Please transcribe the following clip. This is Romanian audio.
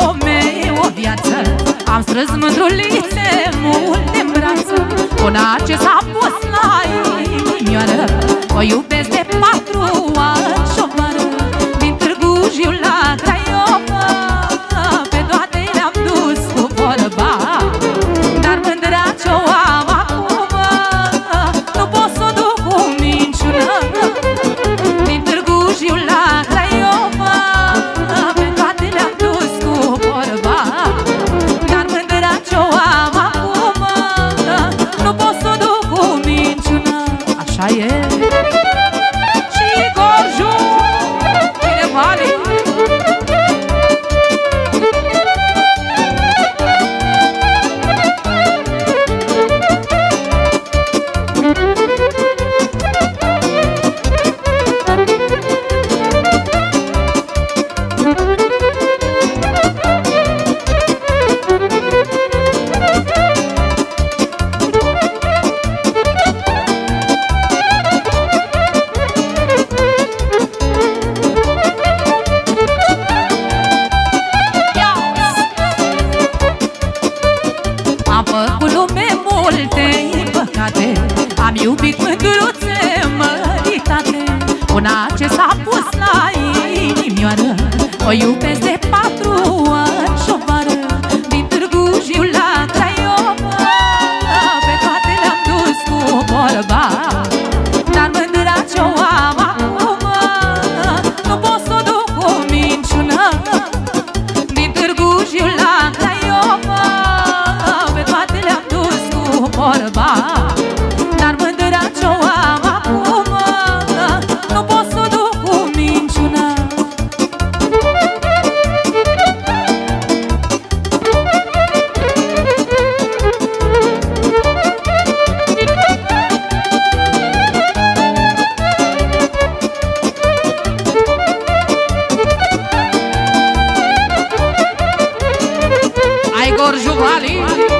o mei o viață. Am strâns mândrulițe multe în brață. Până ce s-a iubit mândruțe măritate Una ce s-a pus la inimioară. O iubesc de patru ani șovară Din Târgu Jiu la Craiova. Pe toate le-am dus cu vorba Dar mândra ce-o am acum Nu pot să o duc cu minciună. Din Târgu Jiu la Craiova Pe toate le-am dus cu vorba Jorge Valinho